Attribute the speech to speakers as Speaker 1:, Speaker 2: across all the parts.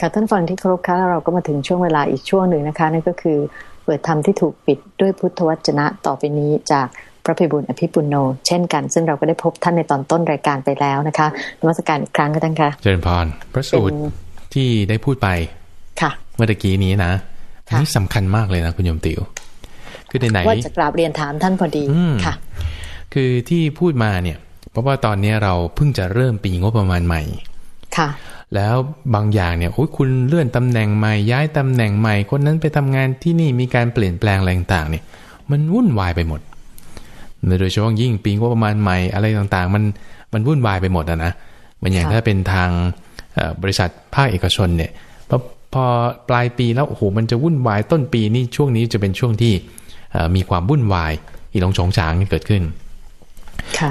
Speaker 1: ค่ะท่านฟังที่เคารพค่ะเราก็มาถึงช่วงเวลาอีกช่วงหนึ่งนะคะ นั่นก็คือเปิดธรรมที่ถูกปิดด้วยพุทธวจนะต่อไปนี้จากพระพิบูลอภิปุโน เช่นกัน ซึ่งเราก็ได้พบท่านในตอนต้นรายการไปแล้วนะคะนมัสการอีกครั้งก็ท่านคะ
Speaker 2: เจริญพรพระสูตรที่ได้พูดไป
Speaker 1: ค่ะ
Speaker 2: เมื่อกี้นี้นะนี่สำคัญมากเลยนะคุณโยมติวคือในไหน
Speaker 1: ว่าจะกราบเรียนถามท่านพอดีค่ะ
Speaker 2: คือที่พูดมาเนี่ย เพราะว่าตอนนี้เราเพิ่งจะเริ่มปีงบประมาณใหม่
Speaker 1: ค่ะ
Speaker 2: แล้วบางอย่างเนี่ยโอ้ยคุณเลื่อนตำแหน่งใหม่ย้ายตำแหน่งใหม่คนนั้นไปทำงานที่นี่มีการเปลี่ยนแปลงอะไรต่างๆเนี่ยมันวุ่นวายไปหมด โดยเฉพาะยิ่งปีงบประมาณใหม่อะไรต่างๆ มันมันวุ่นวายไปหมดอะนะมันอย่างถ้าเป็นทางบริษัทภาคเอกชนเนี่ยพอพอปลายปีแล้วโอ้โหมันจะวุ่นวายต้นปีนี่ช่วงนี้จะเป็นช่วงที่มีความวุ่นวายอีหลงฉงฉางเกิดขึ้น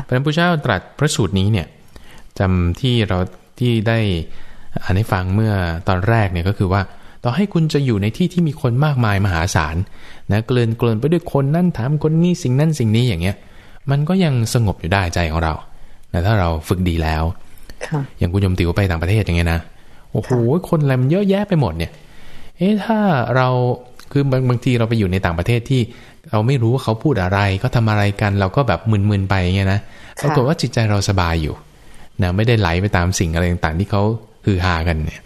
Speaker 2: พระพุทธเจ้าตรัสพระสูตรนี้เนี่ยจำที่เรา ที่ได้อันนี้ฟังเมื่อตอนแรกเนี่ยก็คือว่า ต่อให้คุณจะอยู่ในที่ที่มีคนมากมายมหาศาลนะเกลื่อนเกลื่อนไปด้วยคนนั่นถามคนนี้สิ่งนั่นสิ่งนี้อย่างเงี้ย มันก็ยังสงบอยู่ได้ใจของเรานะถ้าเราฝึกดีแล้วอย่างคุณยมติวไปต่างประเทศอย่างเงี้ยนะโอ้โหคนอะไรมันเยอะแยะไปหมดเนี่ยเอ๊ะถ้าเราคือบางบางทีเราไปอยู่ในต่างประเทศที่ เราไม่รู้ว่าเขาพูดอะไรเขาทาอะไรกัน เราก็แบบมึนๆไปเงี้ยนะปรากฏว่าจิตใจเราสบายอยู่ นะไม่ได้ไหลไปตามสิ่งอะไรต่างๆ ที่เขาฮือฮากันเนี่ย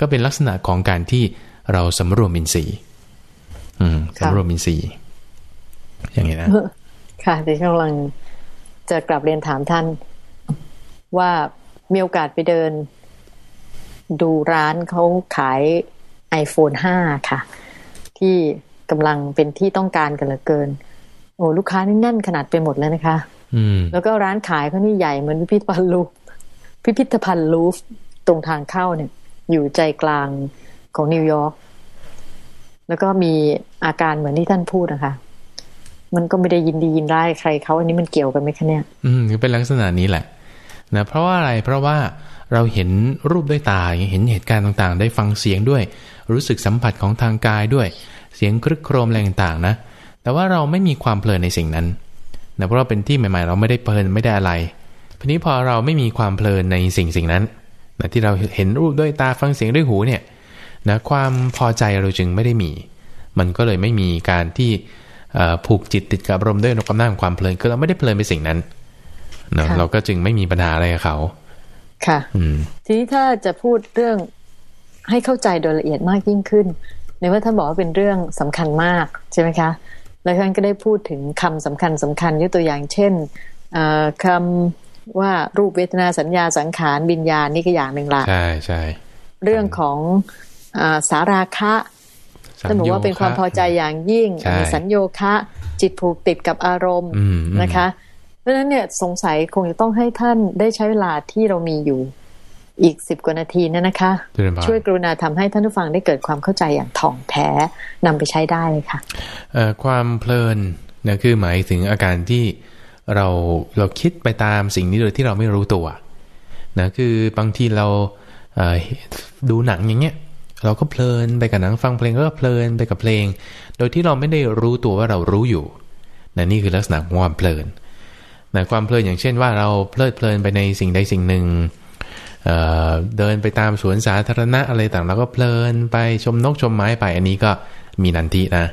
Speaker 2: ก็เป็นลักษณะของการที่เราสำรวมอินทรีย์สำรวมอินทรีย์ อย่างนี้นะ
Speaker 1: ค่ะเดี๋ยวกำลังจะกลับเรียนถามท่าน ว่ามีโอกาสไปเดิน ดูร้านเขาขาย iPhone 5 ค่ะ ที่กำลังเป็นที่ต้องการกันเหลือเกิน โอ้ลูกค้านี่แน่นขนาดไปหมดแล้วนะคะ แล้วก็ร้านขายเขานี่ใหญ่เหมือนพิพิธภัณฑ์ลูฟพิพิธภัณฑ์ลูฟตรงทางเข้าเนี่ย อยู่ใจกลางของนิวยอร์กแล้วก็มีอาการเหมือนที่ท่านพูดนะคะ มันก็ไม่ได้ยินดียินร้ายใครเขาอันนี้มันเกี่ยวกันไหมคะเนี่ย
Speaker 2: อืมเป็นลักษณะนี้แหละนะเพราะว่าอะไรเพราะว่าเราเห็นรูปด้วยตาเห็นเหตุการณ์ต่างๆ ได้ฟังเสียงด้วย รู้สึกสัมผัสของทางกายด้วย เสียงครึกโครมอะไรต่างๆนะ แต่ว่าเราไม่มีความเพลินในสิ่งนั้น นะเพราะว่าเป็นที่ใหม่ ๆ เราไม่ได้เพลินไม่ได้อะไรทีนี้พอเราไม่มีความเพลินในสิ่งสิ่งนั้นนะที่เราเห็นรูปด้วยตาฟังเสียงด้วยหูเนี่ยนะความพอใจเราจึงไม่ได้มี มันก็เลยไม่มีการที่ผูกจิตติดกับอารมณ์ด้วยนกกำลังความเพลินคือเราไม่ได้เพลินไปสิ่งนั้นนะเราก็จึงไม่มีปัญหาอะไรกับเขา
Speaker 1: ค่ะ
Speaker 2: อื
Speaker 1: ทีนี้ถ้าจะพูดเรื่องให้เข้าใจโดยละเอียดมากยิ่งขึ้นในว่าท่านบอกว่าเป็นเรื่องสำคัญมากใช่ไหมคะ แล้วท่านก็ได้พูดถึงคำสำคัญสำคัญยกตัวอย่างเช่นคำว่ารูปเวทนาสัญญาสังขารบิญญาณนี่ก็อย่างหนึ่งละ
Speaker 2: ใช่ใช่
Speaker 1: เรื่องของอสาราคะท่านบอกว่าเป็นความพอใจอย่างยิ่งมีสัญโยคะ จิตผูกติดกับอารมณ์นะคะ เพราะฉะนั้นเนี่ยสงสัยคงจะต้องให้ท่านได้ใช้เวลาที่เรามีอยู่ อีกสิบกว่านาทีนี่นะคะ ช่วยกรุณาทำให้ท่านผู้ฟังได้เกิดความเข้าใจอย่างถ่องแท้นำไปใช้ได้เลยค่ะ
Speaker 2: ความเพลินนะคือหมายถึงอาการที่เราเราคิดไปตามสิ่งนี้โดยที่เราไม่รู้ตัวนะคือบางทีเราดูหนังอย่างเงี้ยเราก็เพลินไปกับหนังฟังเพลงก็เพลินไปกับเพลง โดยที่เราไม่ได้รู้ตัวว่าเรารู้อยู่นะนี่คือลักษณะของความเพลินนะความเพลินอย่างเช่นว่าเราเพลิดเพลินไปในสิ่งใดสิ่งหนึ่ง เดินไปตามสวนสาธารณะอะไรต่างเราก็เพลินไปชมนกชมไม้ไป อันนี้ก็มีนันทินะ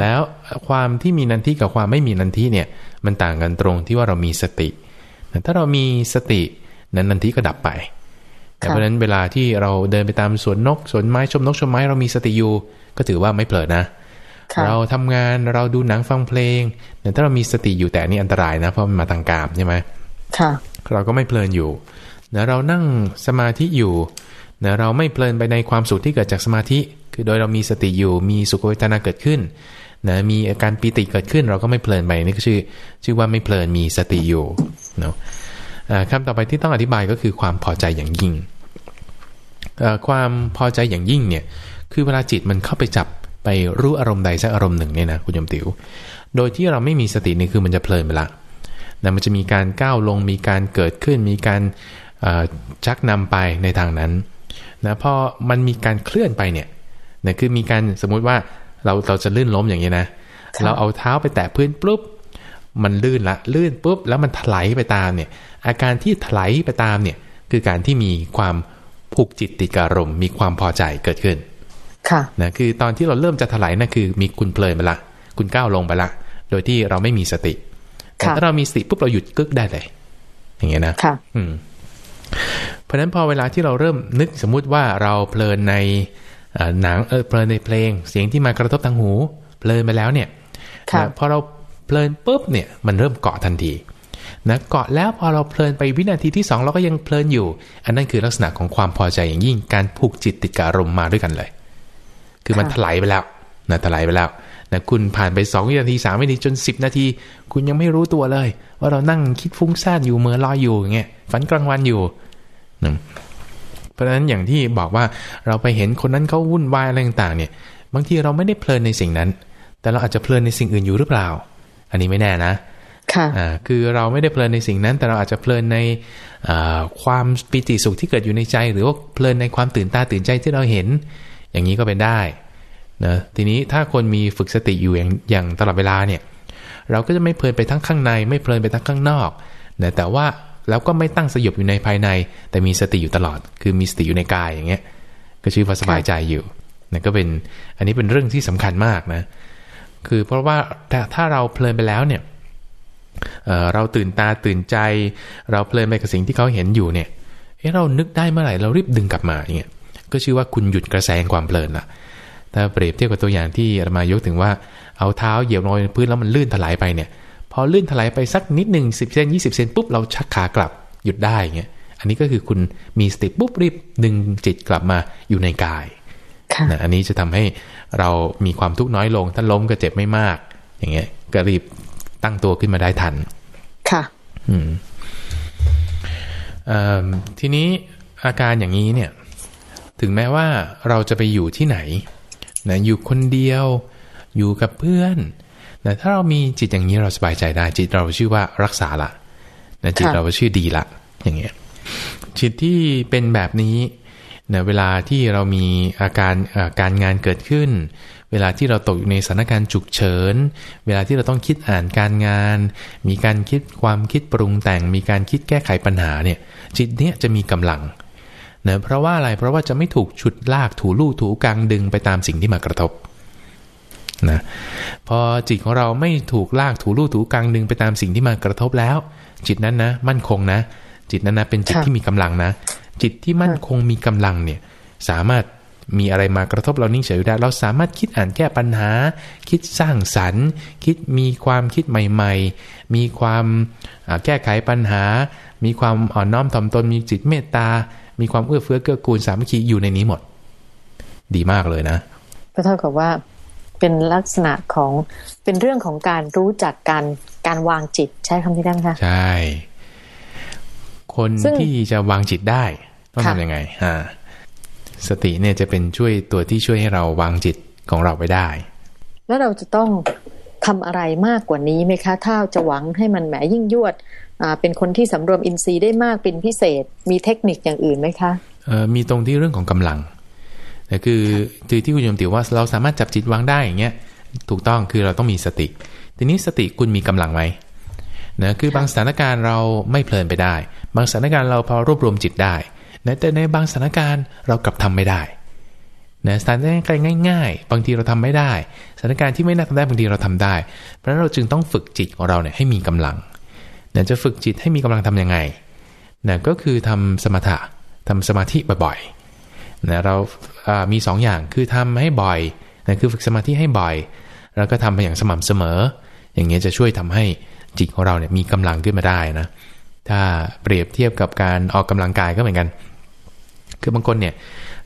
Speaker 2: แล้วความที่มีนันทิกับความไม่มีนันทิเนี่ย มันต่างกันตรงที่ว่าเรามีสติ ถ้าเรามีสตินั้นนันทิก็ดับไปแต่เพราะนั้นเวลาที่เราเดินไปตามสวนนกสวนไม้ชมนกชมไม้เรามีสติอยู่ก็ถือว่าไม่เผลอนะ เราทำงานเราดูหนังฟังเพลงแต่ถ้าเรามีสติอยู่แต่นี่อันตรายนะเพราะมันมาทางกามใช่ไหม
Speaker 1: ค่ะ
Speaker 2: เราก็ไม่เพลินอยู่ นะเรานั่งสมาธิอยู่นะเราไม่เพลินไปในความสุขที่เกิดจากสมาธิ คือโดยเรามีสติอยู่มีสุขเวทนาเกิดขึ้นนะมีอาการปีติเกิดขึ้น เราก็ไม่เพลินไปนี่ก็ชื่อ ชื่อว่าไม่เพลินมีสติอยู่เนาะคำต่อไปที่ต้องอธิบายก็คือความพอใจอย่างยิ่ง ความพอใจอย่างยิ่งเนี่ยคือเวลาจิตมันเข้าไปจับไปรู้อารมณ์ใดสักอารมณ์หนึ่งเนี่ยนะคุณยมติว๋วโดยที่เราไม่มีสตินี่คือมันจะเพลินไปละนะมันจะมีการก้าวลงมีการเกิดขึ้น มีการ ชักนำไปในทางนั้นนะพอมันมีการเคลื่อนไปเนี่ยนะคือมีการสมมุติว่าเราเราจะลื่นล้มอย่างนี้นะ เราเอาเท้าไปแตะพื้นปุ๊บมันลื่นละลื่นปุ๊บแล้วมันถลายไปตามเนี่ย อาการที่ถลายไปตามเนี่ย คือการที่มีความผูกจิตติดกับอารมณ์มีความพอใจเกิดขึ้น
Speaker 1: ค่ะ
Speaker 2: นะคือตอนที่เราเริ่มจะถลายนั่นคือ มีคุณเพลินไปละ คุณก้าวลงไปละ โดยที่เราไม่มีสติแต่
Speaker 1: ค่ะ
Speaker 2: ถ้าเรามีสติปุ๊บเราหยุดกึกได้เลย อย่างเงี้ยนะ
Speaker 1: ค่ะ
Speaker 2: อืม เพราะฉะนั้นพอเวลาที่เราเริ่มนึกสมมุติว่าเราเพลินในเอ่อหนังเออเพลินในเพลง เสียงที่มากระทบทางหู เพลินไปแล้วเนี่ย
Speaker 1: ค่ะ
Speaker 2: นะพอเราเพลินปุ๊บเนี่ยมันเริ่มเกาะทันทีนะเกาะแล้วพอเราเพลินไปวินาทีที่สองเราก็ยังเพลินอยู่ อันนั้นคือลักษณะของความพอใจอย่างยิ่งการผูกจิตติดกับอารมณ์มาด้วยกันเลย คือมัน
Speaker 1: ค่ะ
Speaker 2: ถลายไปแล้วนะถลายไปแล้ว นะคุณผ่านไป2วินาที3วินาทีจน 10 นาที คุณยังไม่รู้ตัวเลย ว่าเรานั่งคิดฟุ้งซ่านอยู่เหมื่อลอยอยู่อย่างเงี้ยฝันกลางวันอยู่นะเพราะฉะนั้นอย่างที่บอกว่าเราไปเห็นคนนั้นเขาวุ่นวายอะไรต่างๆเนี่ย บางทีเราไม่ได้เพลินในสิ่งนั้น แต่เราอาจจะเพลินในสิ่งอื่นอยู่หรือเปล่า อันนี้ไม่แน่นะ
Speaker 1: ค่ะ
Speaker 2: อ่าคือเราไม่ได้เพลินในสิ่งนั้น แต่เราอาจจะเพลินในอ่าความปิติสุขที่เกิดอยู่ในใจ หรือว่าเพลินในความตื่นตาตื่นใจที่เราเห็น อย่างนี้ก็เป็นได้ นะทีนี้ถ้าคนมีฝึกสติอยู่อย่างอย่างตลอดเวลาเนี่ยเราก็จะไม่เพลินไปทั้งข้างใน ไม่เพลินไปทั้งข้างนอกนะแต่ว่าแล้วก็ไม่ตั้งสยบอยู่ในภายใน แต่มีสติอยู่ตลอด คือมีสติอยู่ในกายอย่างเงี้ยก็ชื่อว่าสบายใจอยู่นะก็เป็นอันนี้เป็นเรื่องที่สำคัญมากนะคือเพราะว่าถ้าถ้าเราเพลินไปแล้วเนี่ยเเราตื่นตาตื่นใจ เราเพลินไปกับสิ่งที่เขาเห็นอยู่เนี่ยเอ๊ะเรานึกได้เมื่อไหร่เรารีบดึงกลับมาอย่างเงี้ยก็ชื่อว่าคุณหยุดกระแสแห่งความเพลินละ ถ้าเปรียบเทียบกับตัวอย่างที่อาตมายกถึงว่าเอาเท้าเหยียบลงไปบนพื้นแล้วมันลื่นถลายไปเนี่ย พอลื่นถลายไปสักนิดหนึ่งสิบเซนยี่สิบเซนปุ๊บเราชักขากลับหยุดได้อย่างเงี้ยอันนี้ก็คือคุณมีสติปุ๊บรีบดึงจิตกลับมาอยู่ในกาย
Speaker 1: ค่ะ
Speaker 2: นะอันนี้จะทำให้เรามีความทุกข์น้อยลง ถ้าล้มก็เจ็บไม่มาก อย่างเงี้ยก็รีบตั้งตัวขึ้นมาได้ทัน
Speaker 1: ค่ะ
Speaker 2: อืมเอิ่มทีนี้อาการอย่างนี้เนี่ย ถึงแม้ว่าเราจะไปอยู่ที่ไหน นะอยู่คนเดียวอยู่กับเพื่อนนะถ้าเรามีจิตอย่างนี้เราสบายใจได้ จิตเราชื่อว่ารักษาละนะจิต
Speaker 1: ค่ะ
Speaker 2: เราชื่อดีละอย่างเงี้ยจิตที่เป็นแบบนี้นะเวลาที่เรามีอาการเอ่อการงานเกิดขึ้น เวลาที่เราตกอยู่ในสถานการณ์ฉุกเฉิน เวลาที่เราต้องคิดอ่านการงาน มีการคิดความคิดปรุงแต่ง มีการคิดแก้ไขปัญหาเนี่ย จิตเนี้ยจะมีกำลัง นะเพราะว่าอะไรเพราะว่าจะไม่ถูกฉุดลากถูลู่ถูกลางดึงไปตามสิ่งที่มากระทบนะพอจิตของเราไม่ถูกลากถูลู่ถูกลางดึงไปตามสิ่งที่มากระทบแล้ว จิตนั้นนะ มั่นคงนะ จิตนั้นนะเป็นจิต
Speaker 1: ค่ะ
Speaker 2: ที่มีกำลังนะ จิตที่มั่นคงมีกำลังเนี่ย สามารถมีอะไรมากระทบเรานิ่งเฉยอยู่ได้ เราสามารถคิดอ่านแก้ปัญหา คิดสร้างสรรค์ คิดมีความคิดใหม่ ๆ มีความอ่าแก้ไขปัญหา มีความอ่อนน้อมถ่อมตนมีจิตเมตตา มีความเอื้อเฟื้อเกื้อกูลสามัคคีอยู่ในนี้หมด ดีมากเลยนะ
Speaker 1: ก็เท่ากับว่าเป็นลักษณะของเป็นเรื่องของการรู้จักการการวางจิตใช้คำนี้ได้ไหมคะ
Speaker 2: ใช่ คน
Speaker 1: ซึ่ง
Speaker 2: ที่จะวางจิตได้ต้อง
Speaker 1: ค่ะ
Speaker 2: ทำยังไงอ่าสติเนี่ยจะเป็นช่วยตัวที่ช่วยให้เราวางจิตของเราไปได้
Speaker 1: แล้วเราจะต้องทำอะไรมากกว่านี้ไหมคะ ถ้าจะหวังให้มันแหมยิ่งยวดอ่า เป็นคนที่สำรวมอินทรีย์ได้มากเป็นพิเศษ มีเทคนิคอย่างอื่นไหมคะ
Speaker 2: เอ่อมีตรงที่เรื่องของกำลังแต่คือคือที่คุณโยมติว่าเราสามารถจับจิตวางได้อย่างเงี้ยถูกต้องคือเราต้องมีสติ ทีนี้สติคุณมีกำลังไหมนะคือบางสถานการณ์เราไม่เพลินไปได้ บางสถานการณ์เราพอรวบรวมจิตได้นะแต่ในบางสถานการณ์เรากลับทำไม่ได้นะสถานการณ์ง่าย ๆ บางทีเราทำไม่ได้ สถานการณ์ที่ไม่น่าทำได้บางทีเราทำได้ เพราะฉะนั้นเราจึงต้องฝึกจิตของเราเนี่ยให้มีกำลัง นะจะฝึกจิตให้มีกำลังทำยังไงนะก็คือทำสมถะทำสมาธิบ่อยๆนะเราอ่ามีสองอย่างคือทำให้บ่อยนะคือฝึกสมาธิให้บ่อย แล้วก็ทำไปอย่างสม่ำเสมอ อย่างเงี้ยจะช่วยทำให้จิตของเราเนี่ยมีกำลังขึ้นมาได้นะถ้าเปรียบเทียบกับการออกกำลังกายก็เหมือนกัน คือบางคนเนี่ย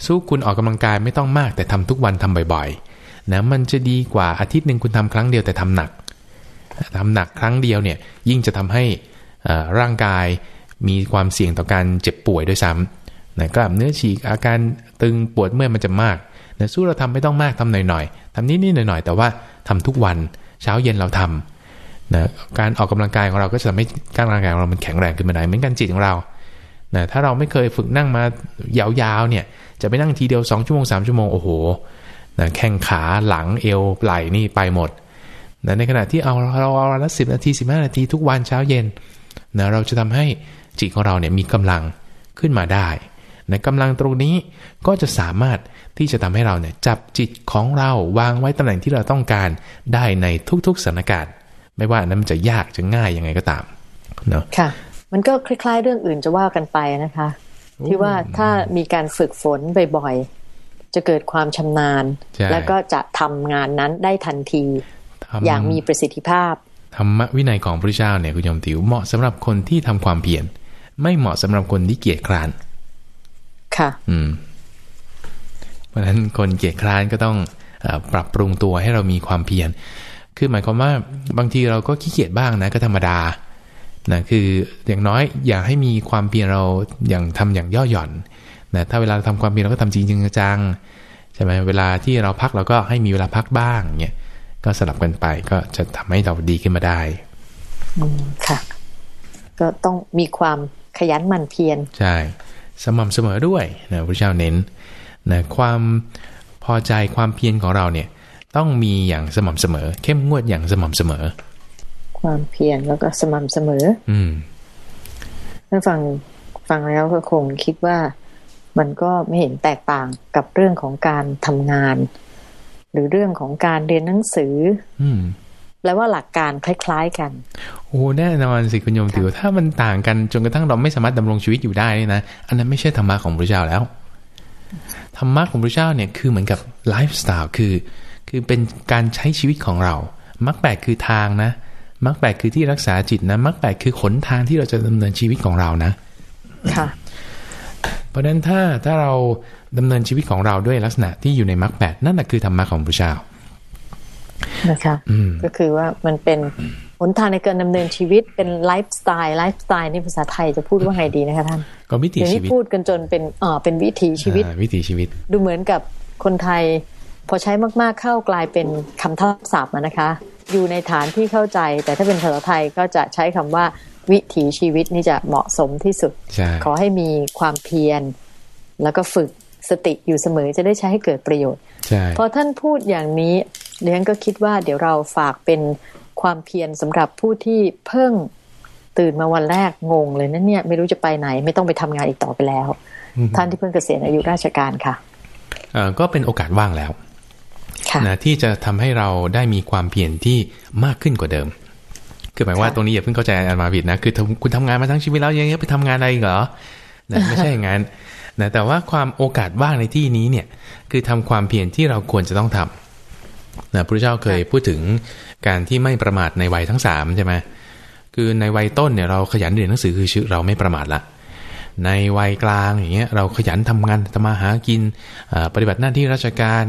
Speaker 2: สู้คุณออกกำลังกายไม่ต้องมากแต่ทำทุกวันทำบ่อยๆนะมันจะดีกว่าอาทิตย์หนึ่งคุณทำครั้งเดียวแต่ทำหนัก ทำหนักครั้งเดียวเนี่ยยิ่งจะทำให้ร่างกายมีความเสี่ยงต่อการเจ็บป่วยด้วยซ้ำนะกล้ามเนื้อฉีกอาการตึงปวดเมื่อยมันจะมากนะสู้เราทำไม่ต้องมากทำหน่อยๆทำนิดๆหน่อยๆแต่ว่าทำทุกวันเช้าเย็นเราทำนะการออกกำลังกายของเราก็จะทำให้การร่างกายของเรามันแข็งแรงขึ้นมาได้เหมือนกันจิตของเรานะถ้าเราไม่เคยฝึกนั่งมายาวๆเนี่ยจะไปนั่งทีเดียว2ชั่วโมง3ชั่วโมงโอ้โหนะแข้งขาหลังเอวไหล่นี่ไปหมด นะในขณะที่เอาเราเอาวันละสิบนาทีสิบห้านาทีทุกวันเช้าเย็นนะเราจะทำให้จิตของเราเนี่ยมีกำลังขึ้นมาได้ในกำลังตรงนี้ก็จะสามารถที่จะทำให้เราเนี่ยจับจิตของเราวางไว้ตำแหน่งที่เราต้องการได้ในทุกๆสถานการณ์ ไม่ว่านั้นมันจะยากจะง่ายยังไงก็ตามเนาะ
Speaker 1: ค่ะ มันก็คล้าย ๆ เรื่องอื่นจะว่ากันไปนะคะ ที่ว่าถ้ามีการฝึกฝนบ่อยๆจะเกิดความชำนาญ
Speaker 2: ใช่
Speaker 1: แล้วก็จะทำงานนั้นได้ทันที
Speaker 2: ทำ
Speaker 1: อย่างมีประสิทธิภาพ
Speaker 2: ธรรมวินัยของพระเจ้าเนี่ยคุณโยมติวเหมาะสำหรับคนที่ทำความเพียรไม่เหมาะสำหรับคนที่เกียจคร้าน
Speaker 1: ค่ะ
Speaker 2: อืม เพราะฉะนั้นคนเกียจคร้านก็ต้องเออปรับปรุงตัวให้เรามีความเพียรคือหมายความว่าบางทีเราก็ขี้เกียจบ้างนะก็ธรรมดานะคืออย่างน้อยอยากให้มีความเพียรเราอย่างทำอย่างย่อหย่อนนะถ้าเวลาเราทำความเพียรเราก็ทำจริงจริงจังๆใช่ไหมเวลาที่เราพักเราก็ให้มีเวลาพักบ้างเนี่ย ก็สลับกันไปก็จะทำให้เราดีขึ้นมาได้
Speaker 1: อืมค่ะ ก็ต้องมีความขยันหมั่นเพียร
Speaker 2: ใช่สม่ำเสมอด้วยนะพระเจ้าเน้นนะความพอใจความเพียรของเราเนี่ย ต้องมีอย่างสม่ำเสมอ เข้มงวดอย่างสม่ำเสมอ
Speaker 1: ความเพียรแล้วก็สม่ำเสมอ
Speaker 2: อืม
Speaker 1: ถ้าฟังฟังแล้วก็คงคิดว่ามันก็ไม่เห็นแตกต่างกับเรื่องของการทำงาน หรือเรื่องของการเรียนหนังสือ
Speaker 2: อืม
Speaker 1: แปลว่าหลักการคล้าย ๆกัน
Speaker 2: โอ้แน่นอนสิคุณโยมถือว่าถ้ามันต่างกันจนกระทั่งเราไม่สามารถดำรงชีวิตอยู่ได้นี่นะอันนั้นไม่ใช่ธรรมะของพระเจ้าแล้วธรรมะของพระเจ้าเนี่ยคือเหมือนกับไลฟ์สไตล์คือ คือเป็นการใช้ชีวิตของเรามรรคแปดคือทางนะมรรคแปดคือที่รักษาจิตนะมรรคแปดคือขนทางที่เราจะดำเนินชีวิตของเรานะ
Speaker 1: ค่ะ
Speaker 2: เพ ราะฉะนั้นถ้าถ้าเราดำเนินชีวิตของเราด้วยลักษณะที่อยู่ในมรรคแปดนั่นแหะคือธรรมะของพระเจ้า
Speaker 1: นะคะ
Speaker 2: อืม
Speaker 1: ก็คือว่ามันเป็นหนทางในการดำเนินชีวิตเป็นไลฟ์สไตล์ไลฟ์สไตล์นี่ภาษาไทยจะพูดว่าไงดีนะคะท่าน
Speaker 2: ก็วิถี
Speaker 1: เดี๋ยว
Speaker 2: ชี
Speaker 1: นี้
Speaker 2: วิต
Speaker 1: พูดกันจนเป็นอ่าเป็นวิถีชีวิต
Speaker 2: อ่าวิถีชีวิต
Speaker 1: ดูเหมือนกับคนไทย พอใช้มากๆเข้ากลายเป็นคำทับศัพท์อะนะคะ อยู่ในฐานที่เข้าใจ แต่ถ้าเป็นภาษาไทยก็จะใช้คำว่า วิถีชีวิตนี่จะเหมาะสมที่สุด
Speaker 2: ใช่
Speaker 1: ขอให้มีความเพียร แล้วก็ฝึกสติอยู่เสมอจะได้ใช้ให้เกิดประโยชน์
Speaker 2: ใช่
Speaker 1: พอท่านพูดอย่างนี้ดิฉันก็คิดว่าเดี๋ยวเราฝากเป็นความเพียรสำหรับผู้ที่เพิ่งตื่นมาวันแรกงงเลยนะเนี่ย ไม่รู้จะไปไหนไม่ต้องไปทำงานอีกต่อไปแล้ว ท่านที่เพิ่งเกษียณอายุราชการค่ะ
Speaker 2: เอ่อก็เป็นโอกาสว่างแล้ว
Speaker 1: ค่ะ
Speaker 2: นะที่จะทำให้เราได้มีความเพียรที่มากขึ้นกว่าเดิม คือหมายว่า
Speaker 1: ค่ะ
Speaker 2: ตรงนี้อย่าเพิ่งเข้าใจอันมาผิดนะ คือทำคุณทำงานมาทั้งชีวิตแล้วยังจะไปทำงานอะไรอีกเหรอนะไม่ใช่อย่างนั้นนะแต่ว่าความโอกาสว่างในที่นี้เนี่ย คือทำความเพียรที่เราควรจะต้องทำนะพระเจ้าเคยพูดถึงการที่ไม่ประมาทในวัยทั้งสามใช่ไหมคือในวัยต้นเนี่ยเราขยันเรียนหนังสือคือชื่อเราไม่ประมาทละในวัยกลางอย่างเงี้ยเราขยันทำงานทำมาหากินอ่าปฏิบัติหน้าที่ราชการ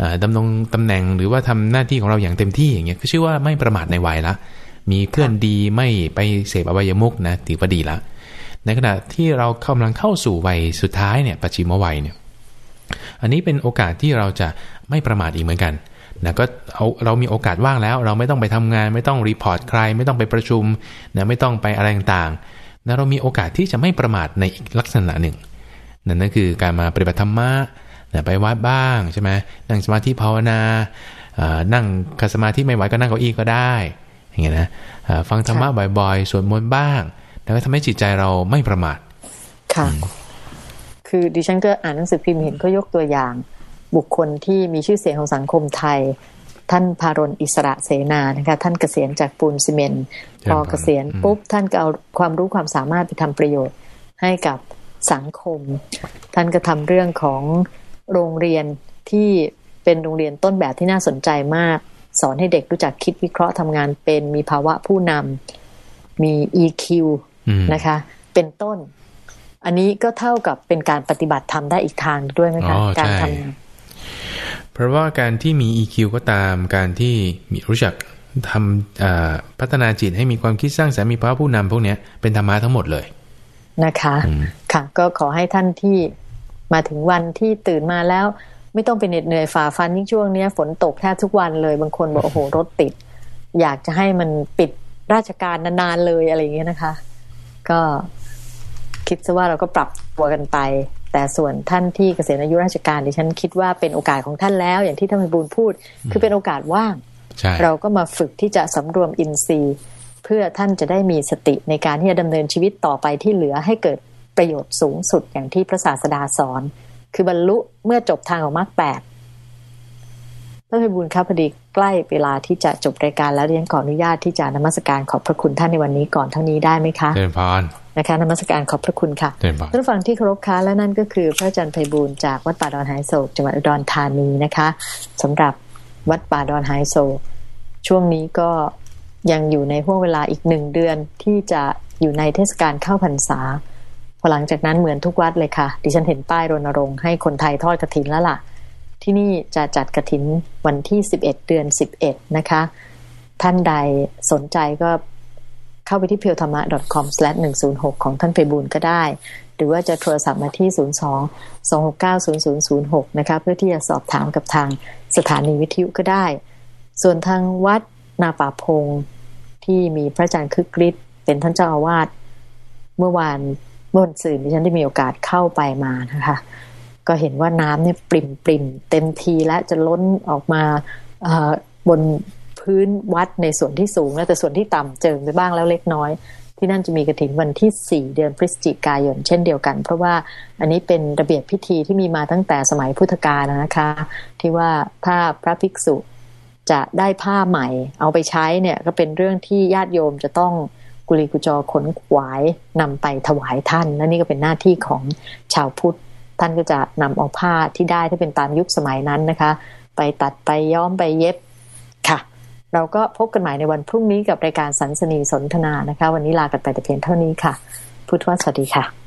Speaker 2: อ่าดำรงตำแหน่งหรือว่าทำหน้าที่ของเราอย่างเต็มที่อย่างเงี้ยก็ชื่อว่าไม่ประมาทในวัยละ มีเพื่อนดีไม่ไปเสพอบายมุกนะถือว่าดีละ ในขณะที่เรากำลังเข้าสู่วัยสุดท้ายเนี่ยปัจฉิมวัยเนี่ยอันนี้เป็นโอกาสที่เราจะไม่ประมาทอีกเหมือนกันนะก็เอาเรามีโอกาสว่างแล้ว เราไม่ต้องไปทำงาน ไม่ต้องรีพอร์ตใคร ไม่ต้องไปประชุมนะไม่ต้องไปอะไรต่างๆนะเรามีโอกาสที่จะไม่ประมาทในอีกลักษณะหนึ่งนั่นก็คือการมาปฏิบัติธรรมะนะไปวัดบ้างใช่ไหมนั่งสมาธิภาวนาอ่านั่งคัสมาธิไม่ไหวก็นั่งเก้าอี้ก็ได้ อย่างเงี้ยนะอ่าฟังธรรมะบ่อยๆสวดมนต์บ้างแล้วก็ทำให้จิตใจเราไม่ประมาท
Speaker 1: ค่ะ คือดิฉันก็อ่านหนังสือพิมพ์เห็นก็ยกตัวอย่าง บุคคลที่มีชื่อเสียงของสังคมไทย ท่านพารณอิสระเสนานะคะ ท่านเกษียณจากปูนซีเมนต์พอเกษียณปุ๊บ ท่านก็เอาความรู้ความสามารถไปทำประโยชน์ให้กับสังคม ท่านก็ทำเรื่องของโรงเรียนที่เป็นโรงเรียนต้นแบบที่น่าสนใจมาก สอนให้เด็กรู้จักคิดวิเคราะห์ทำงานเป็น มีภาวะผู้นำมี EQ
Speaker 2: อืม
Speaker 1: นะคะ เป็นต้น อันนี้ก็เท่ากับเป็นการปฏิบัติธรรมได้อีกทางด้วยไหมคะ
Speaker 2: อ๋อ
Speaker 1: การ
Speaker 2: ใช่
Speaker 1: ทำงาน
Speaker 2: เพราะว่าการที่มี EQ ก็ตามการที่มีรู้จักทำอ่าพัฒนาจิตให้มีความคิดสร้างสรรค์มีภาวะผู้นำพวกเนี้ยเป็นธรรมะทั้งหมดเลย
Speaker 1: นะคะ
Speaker 2: อืม
Speaker 1: ค่ะ ก็ขอให้ท่านที่มาถึงวันที่ตื่นมาแล้ว ไม่ต้องไปเหน็ดเหนื่อยฝ่าฟันยิ่งช่วงเนี้ยฝนตกแทบทุกวันเลย บางคนบอกโอ้โหรถติด อยากจะให้มันปิดราชการนานๆเลยอะไรอย่างเงี้ยนะคะ ก็คิดซะว่าเราก็ปรับตัวกันไป แต่ส่วนท่านที่เกษียณอายุราชการดิฉันคิดว่าเป็นโอกาสของท่านแล้ว อย่างที่ท่านพิบูลพูด คือเป็นโอกาสว่าง
Speaker 2: ใช่
Speaker 1: เราก็มาฝึกที่จะสำรวมอินทรีย์ เพื่อท่านจะได้มีสติในการที่จะดำเนินชีวิตต่อไปที่เหลือให้เกิดประโยชน์สูงสุดอย่างที่พระศาสดาสอน คือบรรลุเมื่อจบทางของมรรคแปดพระพิบูลครับพอดีใกล้เวลาที่จะจบรายการแล้วเรียนขออนุญาตที่จะนมัสการขอบพระคุณท่านในวันนี้ก่อนเท่านี้ได้ไหมคะ
Speaker 2: เดินพาน
Speaker 1: นะคะนมัสการขอบพระคุณค่ะ
Speaker 2: เดินพาน
Speaker 1: ท่านฟังที่เคารพค้าและนั่นก็คือพระอาจารย์ไพบูลจากวัดป่าดอนไฮโศกจังหวัดอุดรธานีนะคะสำหรับวัดป่าดอนไฮโศกช่วงนี้ก็ยังอยู่ในห่วงเวลาอีกหนึ่งเดือนที่จะอยู่ในเทศกาลเข้าพรรษา พอหลังจากนั้นเหมือนทุกวัดเลยค่ะ ดิฉันเห็นป้ายรณรงค์ให้คนไทยทอดกระถินแล้วล่ะ ที่นี่จะจัดกระถินวันที่ 11 เดือน 11 นะคะ ท่านใดสนใจก็เข้าไปที่เพียวธรรมะ .com/106 ของท่านเพบูลก็ได้ หรือว่าจะโทรศัพท์มาที่ 02 269 0006 นะคะ เพื่อที่จะสอบถามกับทางสถานีวิทยุก็ได้ ส่วนทางวัดนาป่าพงที่มีพระอาจารย์คึกฤทธิ์เป็นท่านเจ้าอาวาสเมื่อวาน เมื่อวันสื่นที่ฉันได้มีโอกาสเข้าไปมานะคะ ก็เห็นว่าน้ำเนี่ยปริ่มปริมเต็มทีและจะล้นออกมาบนพื้นวัดในส่วนที่สูงแล้วแต่ส่วนที่ต่ำเจิงไปบ้างแล้วเล็กน้อย ที่นั่นจะมีกระถินวันที่ 4 เดือนพฤศจิกายน เช่นเดียวกัน เพราะว่าอันนี้เป็นระเบียบพิธีที่มีมาตั้งแต่สมัยพุทธกาลนะคะ ที่ว่าถ้าพระภิกษุจะได้ผ้าใหม่ เอาไปใช้เนี่ยก็เป็นเรื่องที่ญาติโยมจะต้อง กุลีกุจอขนขวายนำไปถวายท่าน และนี่ก็เป็นหน้าที่ของชาวพุทธ ท่านก็จะนำเอาผ้าที่ได้ถ้าเป็นตามยุคสมัยนั้นนะคะ ไปตัดไปย้อมไปเย็บค่ะ เราก็พบกันใหม่ในวันพรุ่งนี้กับรายการสันสนีสนทนานะคะ วันนี้ลากันไปแต่เพียงเท่านี้ค่ะ พุทธวสวัสดีค่ะ